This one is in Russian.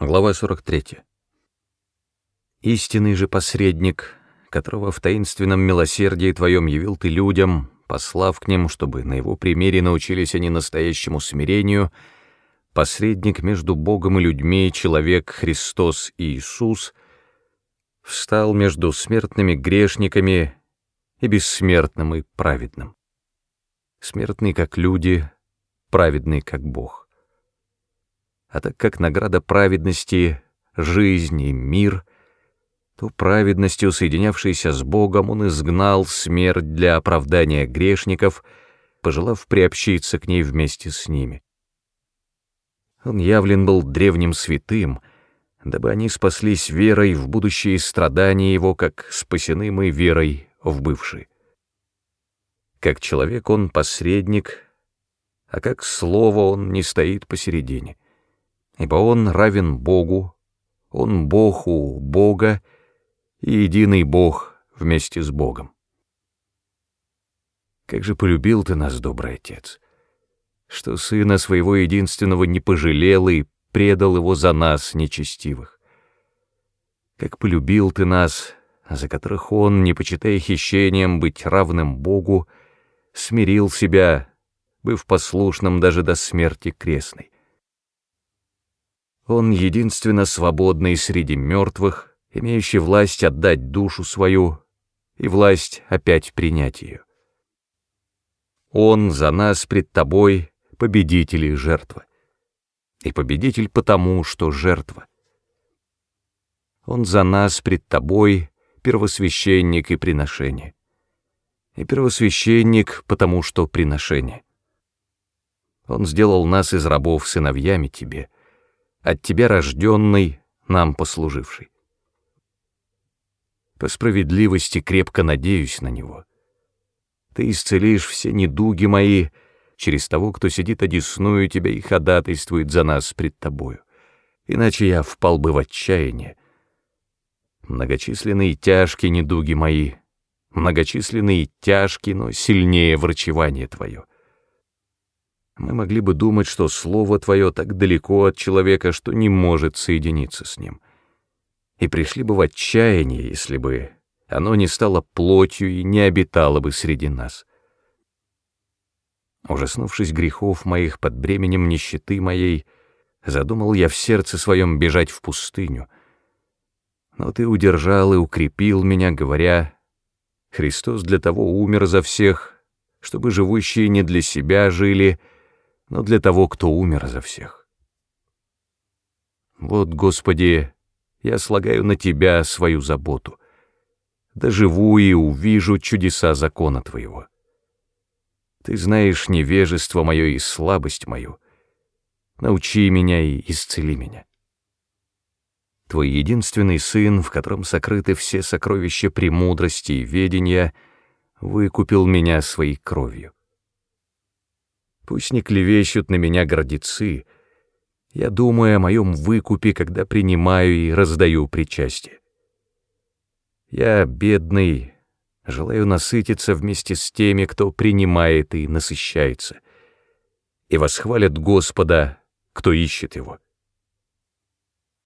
Глава 43. Истинный же посредник, которого в таинственном милосердии твоем явил ты людям, послав к ним, чтобы на его примере научились они настоящему смирению, посредник между Богом и людьми, человек Христос Иисус, встал между смертными грешниками и бессмертным и праведным. Смертный как люди, праведный как Бог а так как награда праведности — жизнь и мир, то праведностью, соединявшейся с Богом, он изгнал смерть для оправдания грешников, пожелав приобщиться к ней вместе с ними. Он явлен был древним святым, дабы они спаслись верой в будущие страдания его, как спасены мы верой в бывшие. Как человек он посредник, а как слово он не стоит посередине — ибо Он равен Богу, Он Бог у Бога и единый Бог вместе с Богом. Как же полюбил ты нас, добрый Отец, что Сына Своего Единственного не пожалел и предал Его за нас, нечестивых. Как полюбил ты нас, за которых Он, не почитая хищением быть равным Богу, смирил себя, быв послушным даже до смерти крестной. Он единственно свободный среди мертвых, имеющий власть отдать душу свою и власть опять принять ее. Он за нас пред тобой победитель и жертва. И победитель потому, что жертва. Он за нас пред тобой первосвященник и приношение. И первосвященник потому, что приношение. Он сделал нас из рабов сыновьями тебе — от тебя рожденный, нам послуживший. По справедливости крепко надеюсь на него. Ты исцелишь все недуги мои через того, кто сидит одесную тебя и ходатайствует за нас пред тобою. Иначе я впал бы в отчаяние. Многочисленные тяжкие недуги мои, многочисленные тяжкие, но сильнее врачевание твое — мы могли бы думать, что слово твое так далеко от человека, что не может соединиться с ним. И пришли бы в отчаяние, если бы оно не стало плотью и не обитало бы среди нас. Ужаснувшись грехов моих под бременем нищеты моей, задумал я в сердце своем бежать в пустыню. Но ты удержал и укрепил меня, говоря, «Христос для того умер за всех, чтобы живущие не для себя жили, — но для того, кто умер за всех. Вот, Господи, я слагаю на Тебя свою заботу. Доживу и увижу чудеса закона Твоего. Ты знаешь невежество мое и слабость мою. Научи меня и исцели меня. Твой единственный сын, в котором сокрыты все сокровища премудрости и ведения, выкупил меня своей кровью. Пусть не клевещут на меня гордецы. Я думаю о моем выкупе, когда принимаю и раздаю причастие. Я бедный, желаю насытиться вместе с теми, кто принимает и насыщается, и восхвалят Господа, кто ищет Его.